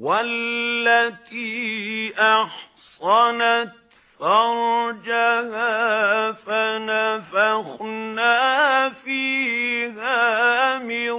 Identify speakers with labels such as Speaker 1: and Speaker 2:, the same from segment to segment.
Speaker 1: وَالَّتِي أَحْصَنَتْ فَرْجَهَا فَنَفَخْنَا فِيهَا مِنْ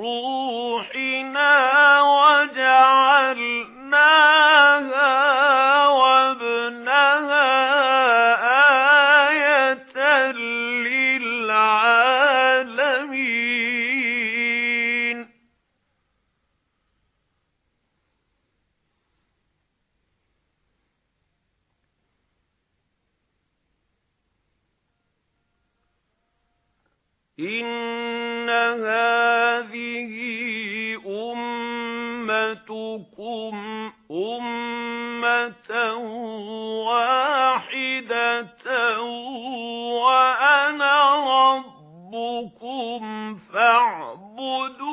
Speaker 1: رُوحِنَا إِنَّ هَذِهِ أُمَّتُكُمْ أُمَّةً وَاحِدَةً وَأَنَا رَبُّكُمْ فَاعْبُدُونِ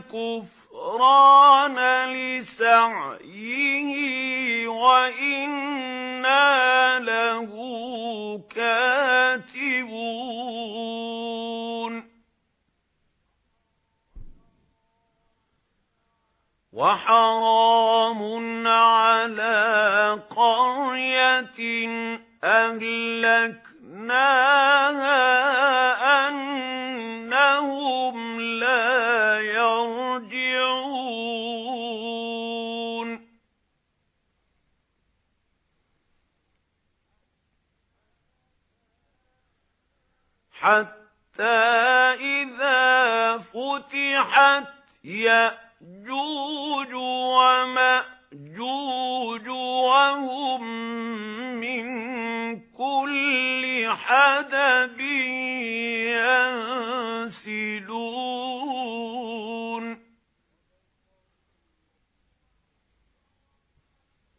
Speaker 1: كُفْرَانَ لِسَعْيِهِ وَإِنَّا لَهُ كَاتِبُونَ. وَحَرَامٌ عَلَى قَرْيَةٍ أَهْلَكْنَاهَا حَتَّى إِذَا فُتِحَتْ يَأْجُوجُ وَمَأْجُوجُ وَهُمْ مِنْ كُلِّ حَدَبٍ يَنْسِلُونَ.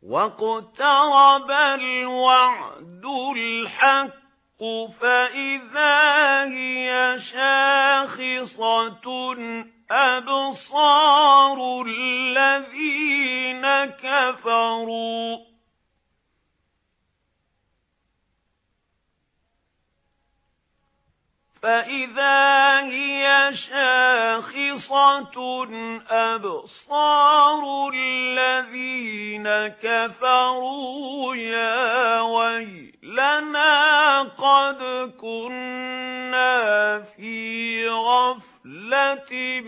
Speaker 1: وَاقْتَرَبَ الْوَعْدُ الْحَقُّ فَإِذَا هِيَ شَاخِصَةٌ أَبْصَارُ الَّذِينَ كَفَرُوا فَإِذَا هِيَ شَاخِصَةٌ أَبْصَارُ الَّذِينَ كَفَرُوا يَا وَيْلَنَا قَدْ كُنَّا فِي غَفْلَةٍ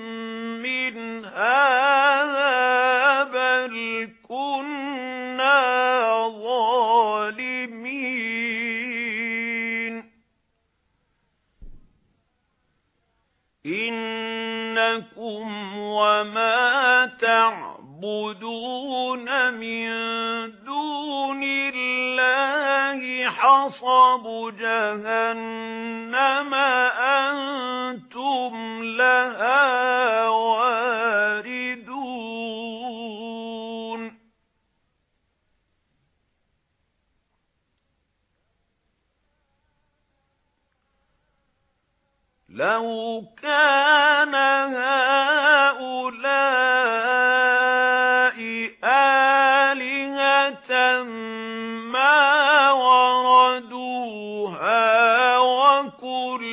Speaker 1: مِنْ هَذَا بَلْ كُنَّا ظَالِمِينَ. إِنَّكُمْ وَمَا تَعْبُدُونَ مِن حَصَبُ جَهَنَّمَ أَنتُمْ لَهَا وَارِدُونَ لَوْ كَانَ هَؤُلَاءِ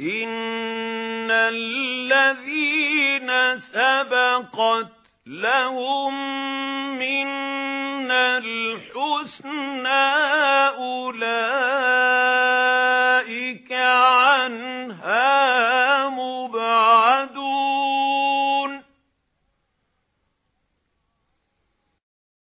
Speaker 1: إِنَّ الَّذِينَ سَبَقَتْ لَهُم مِّنَّا الْحُسْنَى أُولَئِكَ